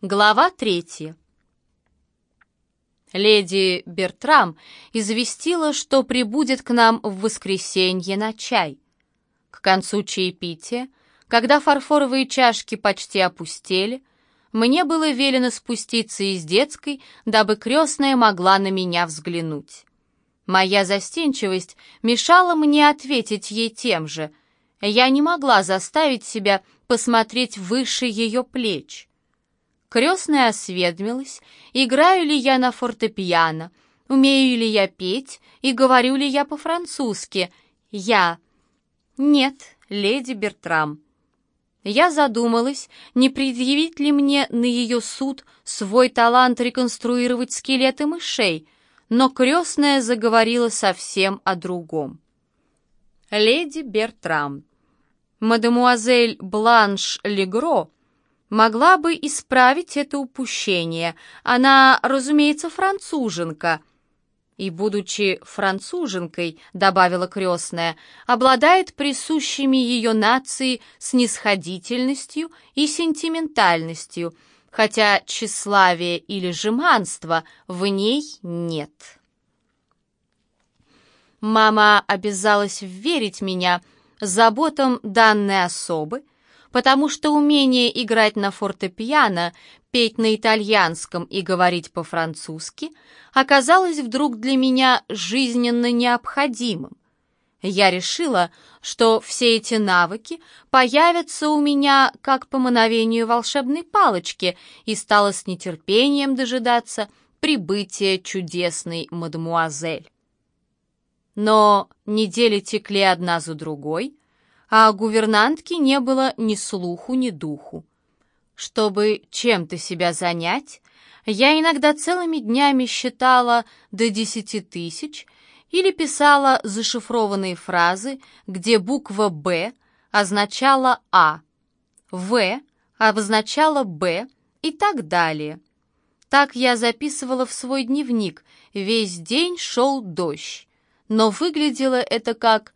Глава третья. Леди Бертрам известила, что прибудет к нам в воскресенье на чай. К концу чаепития, когда фарфоровые чашки почти опустели, мне было велено спуститься из детской, дабы крестная могла на меня взглянуть. Моя застенчивость мешала мне ответить ей тем же. Я не могла заставить себя посмотреть выше ее плеч. Крестная осведомилась, играю ли я на фортепиано, умею ли я петь и говорю ли я по-французски. Я. Нет, леди Бертрам. Я задумалась, не предъявить ли мне на ее суд свой талант реконструировать скелеты мышей, но крестная заговорила совсем о другом. Леди Бертрам. Мадемуазель Бланш Легро могла бы исправить это упущение. Она, разумеется, француженка. И, будучи француженкой, добавила крестная, обладает присущими ее нации снисходительностью и сентиментальностью, хотя тщеславия или жеманства в ней нет. Мама обязалась верить меня заботам данной особы, потому что умение играть на фортепиано, петь на итальянском и говорить по-французски оказалось вдруг для меня жизненно необходимым. Я решила, что все эти навыки появятся у меня как по мановению волшебной палочки и стала с нетерпением дожидаться прибытия чудесной мадемуазель. Но недели текли одна за другой, а гувернантки не было ни слуху, ни духу. Чтобы чем-то себя занять, я иногда целыми днями считала до десяти тысяч или писала зашифрованные фразы, где буква «Б» означала «А», «В» обозначала «Б» и так далее. Так я записывала в свой дневник, весь день шел дождь, но выглядело это как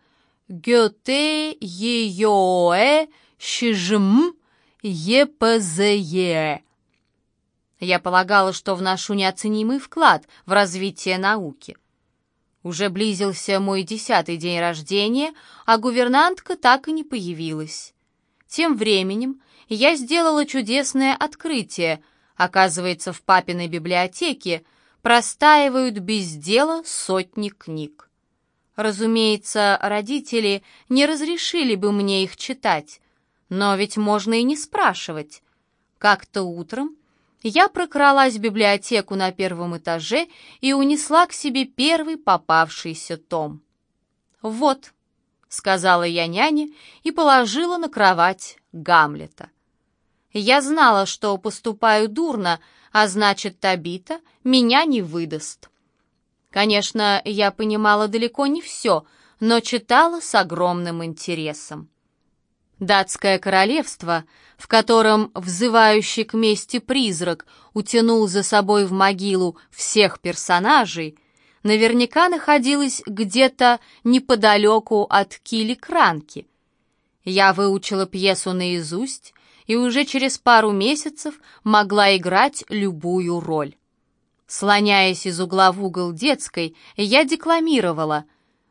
Гёте еёэ щижм епзе. Я полагала, что вношу неоценимый вклад в развитие науки. Уже близился мой десятый день рождения, а гувернантка так и не появилась. Тем временем я сделала чудесное открытие. Оказывается, в папиной библиотеке простаивают без дела сотни книг. Разумеется, родители не разрешили бы мне их читать, но ведь можно и не спрашивать. Как-то утром я прокралась в библиотеку на первом этаже и унесла к себе первый попавшийся том. «Вот», — сказала я няне и положила на кровать Гамлета. Я знала, что поступаю дурно, а значит, Табита меня не выдаст. Конечно, я понимала далеко не все, но читала с огромным интересом. Датское королевство, в котором взывающий к мести призрак утянул за собой в могилу всех персонажей, наверняка находилось где-то неподалеку от Кили-Кранки. Я выучила пьесу наизусть и уже через пару месяцев могла играть любую роль. Слоняясь из угла в угол детской, я декламировала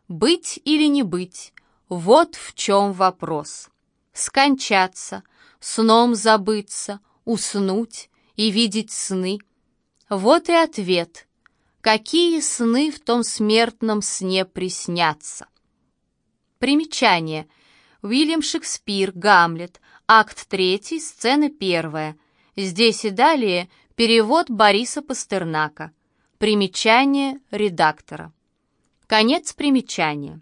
«Быть или не быть? Вот в чем вопрос. Скончаться, сном забыться, уснуть и видеть сны. Вот и ответ. Какие сны в том смертном сне приснятся?» Примечание. Уильям Шекспир, Гамлет, акт 3, сцена 1. Здесь и далее – Перевод Бориса Пастернака. Примечание редактора. Конец примечания.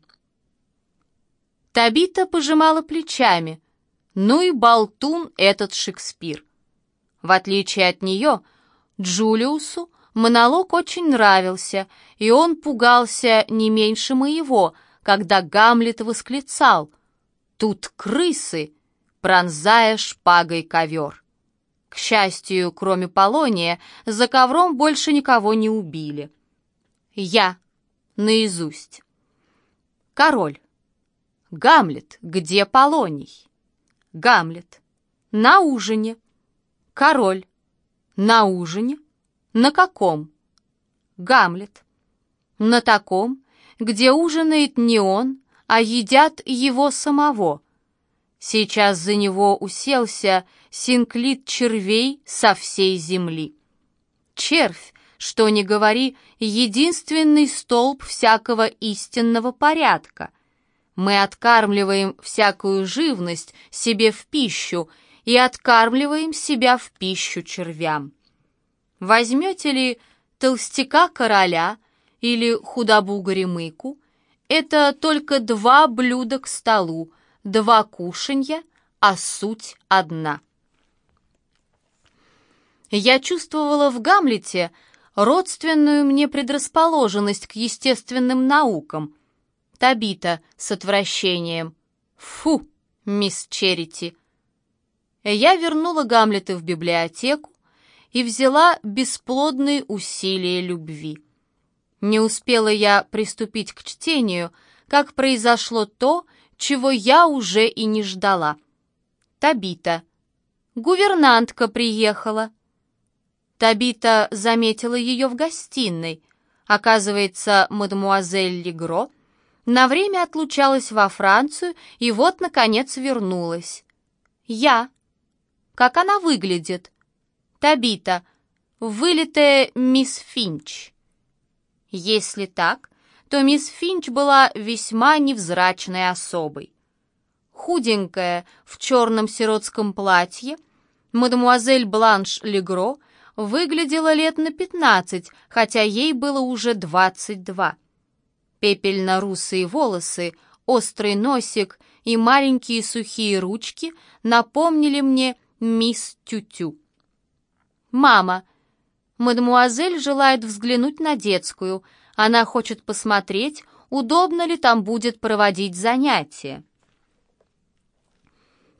Табита пожимала плечами. Ну и болтун этот Шекспир. В отличие от нее, Джулиусу монолог очень нравился, и он пугался не меньше моего, когда Гамлет восклицал «Тут крысы!» пронзая шпагой ковер. К счастью, кроме Полония, за ковром больше никого не убили. Я. Наизусть. Король. Гамлет. Где Полоний? Гамлет. На ужине. Король. На ужине? На каком? Гамлет. На таком, где ужинает не он, а едят его самого. Сейчас за него уселся синклит червей со всей земли. Червь, что ни говори, единственный столб всякого истинного порядка. Мы откармливаем всякую живность себе в пищу и откармливаем себя в пищу червям. Возьмете ли толстяка короля или худобу горемыку, это только два блюда к столу, два кушанья, а суть одна. Я чувствовала в Гамлете родственную мне предрасположенность к естественным наукам. Табита с отвращением. «Фу, мисс Черити!» Я вернула Гамлета в библиотеку и взяла бесплодные усилия любви. Не успела я приступить к чтению, как произошло то, чего я уже и не ждала. Табита. Гувернантка приехала. Табита заметила ее в гостиной. Оказывается, мадемуазель Легро на время отлучалась во Францию и вот, наконец, вернулась. Я. Как она выглядит? Табита. Вылитая мисс Финч. Если так, то мисс Финч была весьма невзрачной особой. Худенькая, в черном сиротском платье, мадемуазель Бланш Легро выглядела лет на пятнадцать, хотя ей было уже двадцать два. Пепельно-русые волосы, острый носик и маленькие сухие ручки напомнили мне мисс Тютю. «Мама, Мадемуазель желает взглянуть на детскую. Она хочет посмотреть, удобно ли там будет проводить занятия.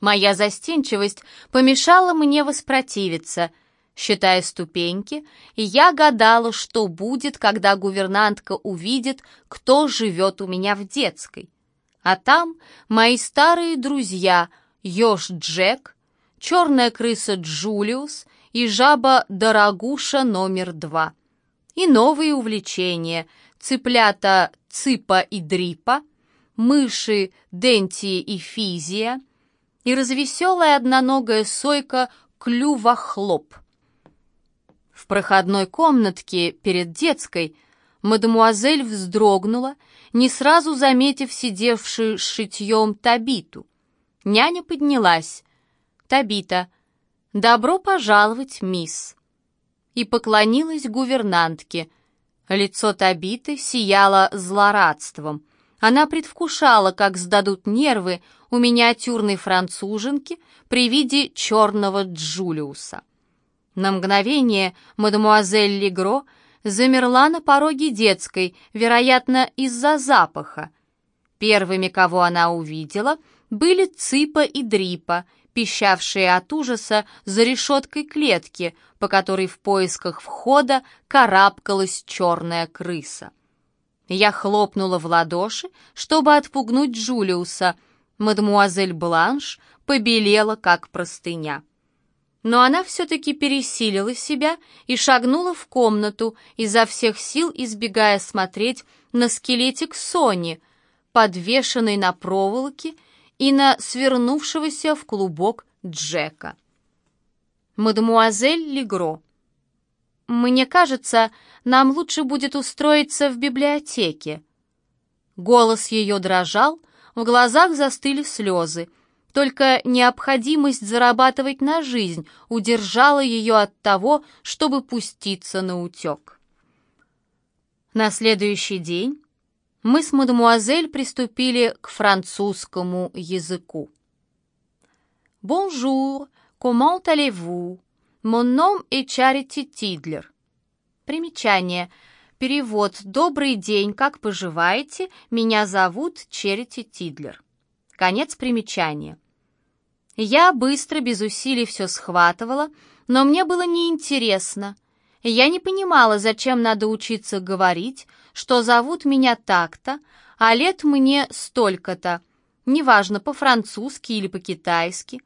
Моя застенчивость помешала мне воспротивиться. Считая ступеньки, я гадала, что будет, когда гувернантка увидит, кто живет у меня в детской. А там мои старые друзья, еж Джек, черная крыса Джулиус и жаба Дорогуша номер два. И новые увлечения – цыплята Ципа и Дрипа, мыши Дентия и Физия и развеселая одноногая сойка Клювохлоп. В проходной комнатке перед детской мадемуазель вздрогнула, не сразу заметив сидевшую с шитьем Табиту. Няня поднялась. «Табита, «Добро пожаловать, мисс!» И поклонилась гувернантке. Лицо Табиты сияло злорадством. Она предвкушала, как сдадут нервы у миниатюрной француженки при виде черного Джулиуса. На мгновение мадемуазель Легро замерла на пороге детской, вероятно, из-за запаха. Первыми, кого она увидела, были Ципа и Дрипа — пищавшие от ужаса за решеткой клетки, по которой в поисках входа карабкалась черная крыса. Я хлопнула в ладоши, чтобы отпугнуть Джулиуса. Мадемуазель Бланш побелела, как простыня. Но она все-таки пересилила себя и шагнула в комнату, изо всех сил избегая смотреть на скелетик Сони, подвешенный на проволоке и на свернувшегося в клубок Джека. «Мадемуазель Легро, мне кажется, нам лучше будет устроиться в библиотеке». Голос ее дрожал, в глазах застыли слезы. Только необходимость зарабатывать на жизнь удержала ее от того, чтобы пуститься на утек. На следующий день мы с мадемуазель приступили к французскому языку. «Bonjour, comment allez-vous? Mon nom est Charity Tiddler». Примечание. Перевод «Добрый день, как поживаете? Меня зовут Черити Тидлер». Конец примечания. Я быстро, без усилий все схватывала, но мне было неинтересно. Я не понимала, зачем надо учиться говорить, что зовут меня так-то, а лет мне столько-то, неважно, по-французски или по-китайски.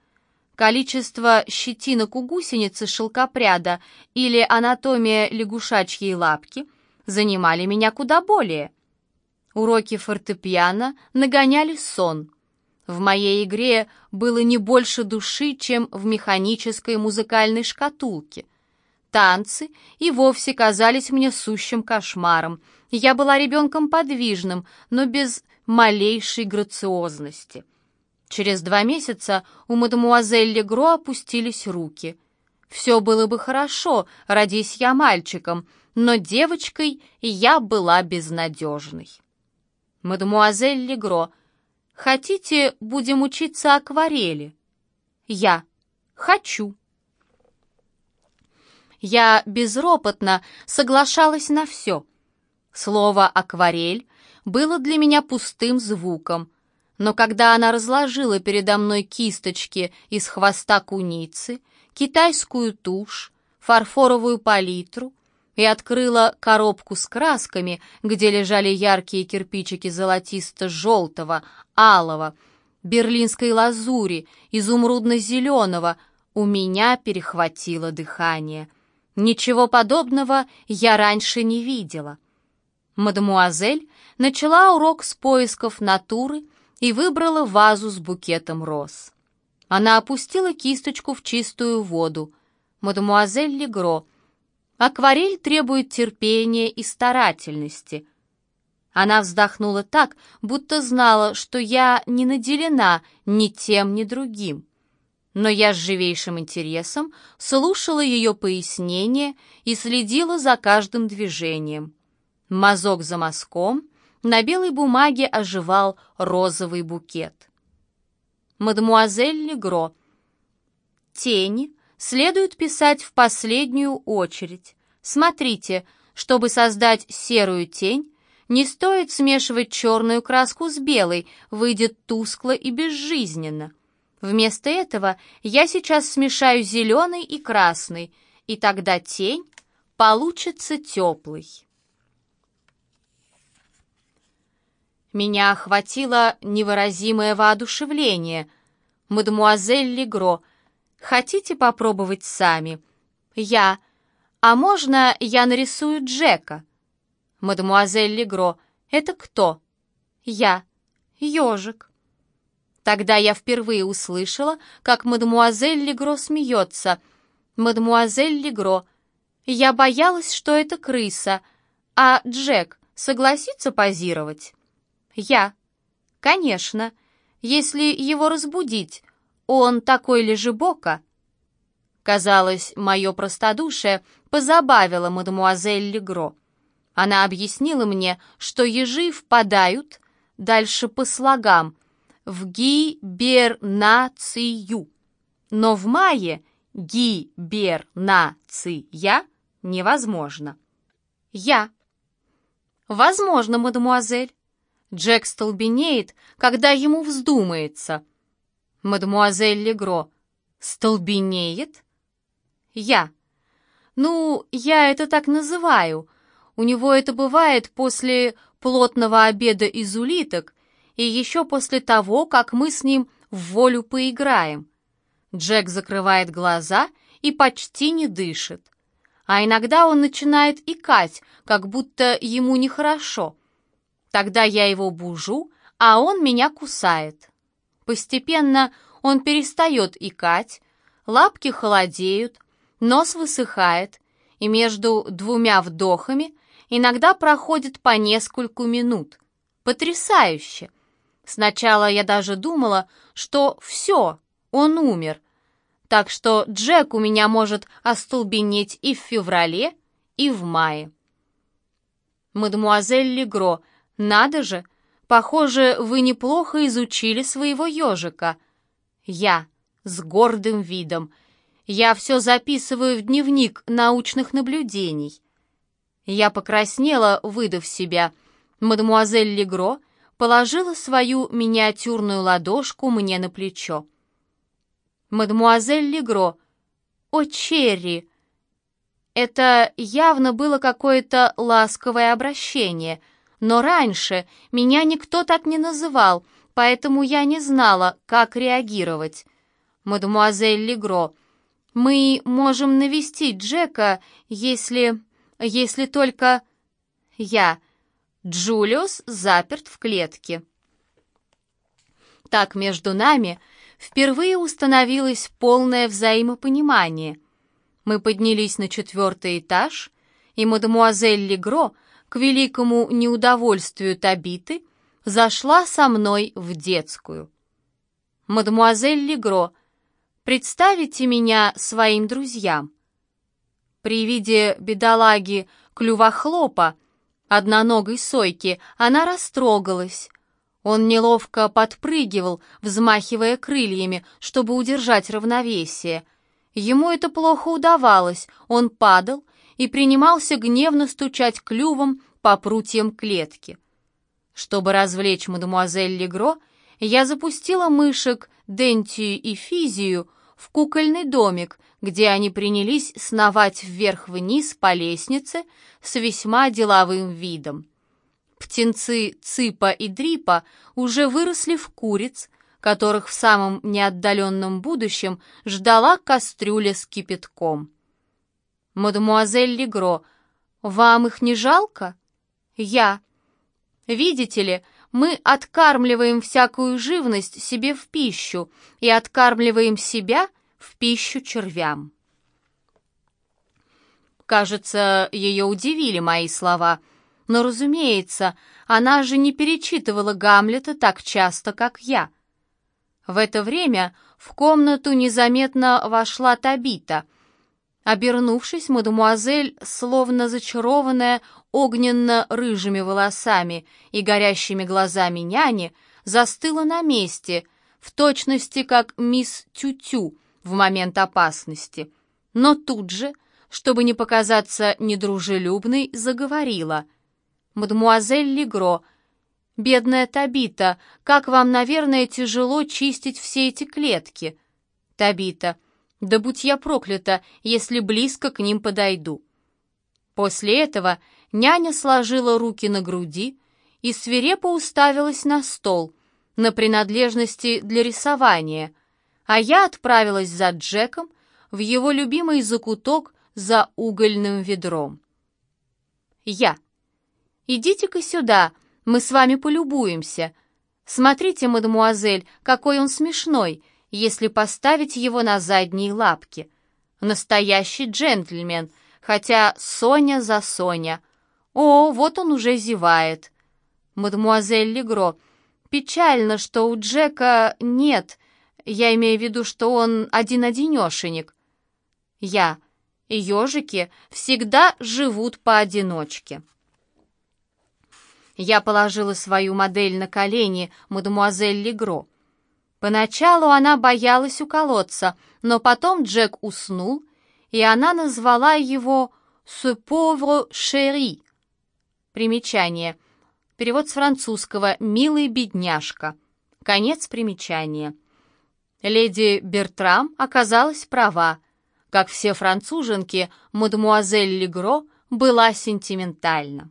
количество щетинок у гусеницы шелкопряда или анатомия лягушачьей лапки занимали меня куда более. Уроки фортепиано нагоняли сон. В моей игре было не больше души, чем в механической музыкальной шкатулке. Танцы и вовсе казались мне сущим кошмаром. Я была ребенком подвижным, но без малейшей грациозности. Через два месяца у мадемуазель Легро опустились руки. Все было бы хорошо, родись я мальчиком, но девочкой я была безнадежной. «Мадемуазель Легро, хотите, будем учиться акварели?» «Я. Хочу». Я безропотно соглашалась на все. Слово «акварель» было для меня пустым звуком, но когда она разложила передо мной кисточки из хвоста куницы, китайскую тушь, фарфоровую палитру и открыла коробку с красками, где лежали яркие кирпичики золотисто-желтого, алого, берлинской лазури, изумрудно-зеленого, у меня перехватило дыхание. Ничего подобного я раньше не видела. Мадемуазель начала урок с поисков натуры и выбрала вазу с букетом роз. Она опустила кисточку в чистую воду. «Мадемуазель Легро, акварель требует терпения и старательности». Она вздохнула так, будто знала, что я не наделена ни тем, ни другим. Но я с живейшим интересом слушала ее пояснения и следила за каждым движением. Мазок за мазком на белой бумаге оживал розовый букет. Мадемуазель Легро. Тени следует писать в последнюю очередь. Смотрите, чтобы создать серую тень, не стоит смешивать черную краску с белой, выйдет тускло и безжизненно. Вместо этого я сейчас смешаю зеленый и красный, и тогда тень получится теплой. Меня охватило невыразимое воодушевление. «Мадемуазель Легро, хотите попробовать сами?» «Я. А можно я нарисую Джека?» «Мадемуазель Легро, это кто?» «Я. Ежик». Тогда я впервые услышала, как мадемуазель Легро смеется. «Мадемуазель Легро, я боялась, что это крыса, а Джек согласится позировать?» «Я». «Конечно. Если его разбудить, он такой лежебока». Казалось, мое простодушие позабавило мадемуазель Легро. Она объяснила мне, что ежи впадают, дальше по слогам, в гибернацию. Но в мае гибернация невозможно. Я. Возможно, мадемуазель. Джек столбенеет, когда ему вздумается. Мадемуазель Легро столбенеет? Я. Ну, я это так называю. У него это бывает после плотного обеда из улиток и еще после того, как мы с ним в волю поиграем. Джек закрывает глаза и почти не дышит. А иногда он начинает икать, как будто ему нехорошо. Тогда я его бужу, а он меня кусает. Постепенно он перестает икать, лапки холодеют, нос высыхает, и между двумя вдохами иногда проходит по нескольку минут. Потрясающе! Сначала я даже думала, что все, он умер. Так что Джек у меня может остолбенеть и в феврале, и в мае. Мадемуазель Легро — «Надо же! Похоже, вы неплохо изучили своего ежика». «Я» с гордым видом. «Я все записываю в дневник научных наблюдений». Я покраснела, выдав себя. Мадемуазель Легро положила свою миниатюрную ладошку мне на плечо. «Мадемуазель Легро, о, Черри!» Это явно было какое-то ласковое обращение — но раньше меня никто так не называл, поэтому я не знала, как реагировать. «Мадемуазель Легро, мы можем навестить Джека, если... если только...» «Я...» Джулиус заперт в клетке. Так между нами впервые установилось полное взаимопонимание. Мы поднялись на четвертый этаж, и мадемуазель Легро, к великому неудовольствию Табиты, зашла со мной в детскую. «Мадемуазель Легро, представите меня своим друзьям». При виде бедолаги Клювохлопа, одноногой сойки, она растрогалась. Он неловко подпрыгивал, взмахивая крыльями, чтобы удержать равновесие. Ему это плохо удавалось, он падал и принимался гневно стучать клювом по прутьям клетки. Чтобы развлечь мадемуазель Легро, я запустила мышек Дентию и Физию в кукольный домик, где они принялись сновать вверх-вниз по лестнице с весьма деловым видом. Птенцы Ципа и Дрипа уже выросли в куриц, которых в самом неотдаленном будущем ждала кастрюля с кипятком. «Мадемуазель Легро, вам их не жалко?» «Я», Видите ли, мы откармливаем всякую живность себе в пищу и откармливаем себя в пищу червям. Кажется, ее удивили мои слова, но, разумеется, она же не перечитывала Гамлета так часто, как я. В это время в комнату незаметно вошла Табита. Обернувшись, мадемуазель, словно зачарованная, огненно-рыжими волосами и горящими глазами няни, застыла на месте, в точности как мисс Тю-Тю в момент опасности. Но тут же, чтобы не показаться недружелюбной, заговорила. «Мадемуазель Легро, бедная Табита, как вам, наверное, тяжело чистить все эти клетки?» «Табита, да будь я проклята, если близко к ним подойду». После этого Няня сложила руки на груди и свирепо уставилась на стол, на принадлежности для рисования, а я отправилась за Джеком в его любимый закуток за угольным ведром. Я. «Идите-ка сюда, мы с вами полюбуемся. Смотрите, мадемуазель, какой он смешной, если поставить его на задние лапки. Настоящий джентльмен, хотя Соня за Соня — «О, вот он уже зевает». «Мадемуазель Легро, печально, что у Джека нет. Я имею в виду, что он один-одинешенек». «Я. Ежики всегда живут поодиночке». Я положила свою модель на колени мадемуазель Легро. Поначалу она боялась уколоться, но потом Джек уснул, и она назвала его «ce chéri», Примечание. Перевод с французского «милый бедняжка». Конец примечания. Леди Бертрам оказалась права. Как все француженки, мадемуазель Легро была сентиментальна.